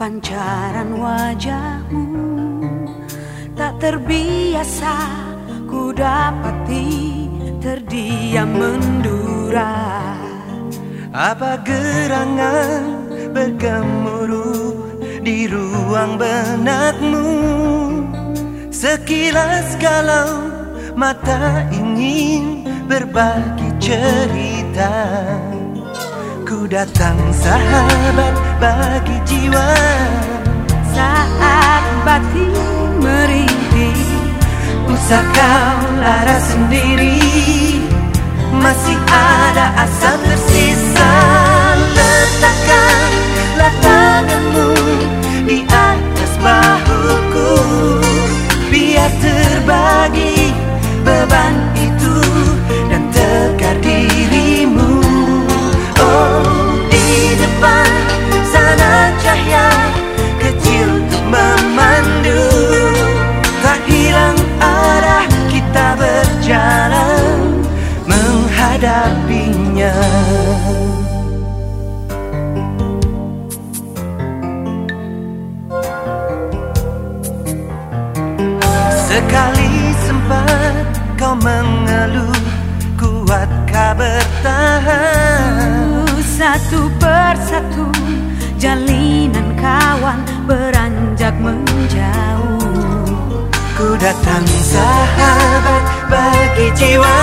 Pancaran wajahmu. Tak terbiasa ku dapati terdiam mendura. Apa gerangan bergemuruh di ruang benakmu? Sekilas kalau mata ingin berbagi cerita Ku datang sahabat bagi jiwa. Saat batin merintih Usah kau lara sendiri. Masih ada asa Sekali sempat kau mengeluh Kuatkah bertahan. Satu persatu jalinan kawan beranjak menjauh. Ku datang sahabat bagi jiwa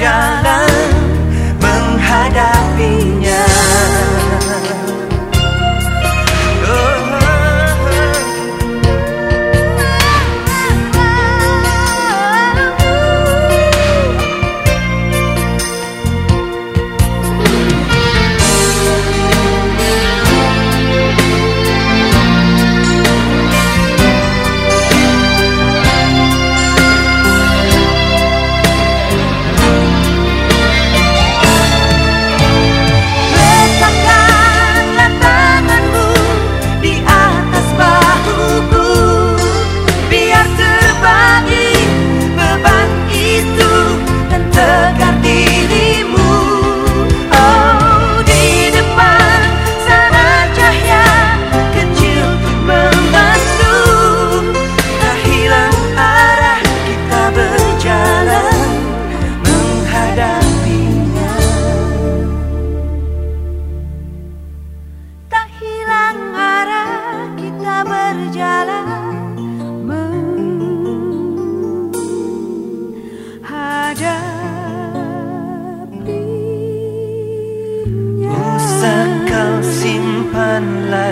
your.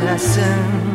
coração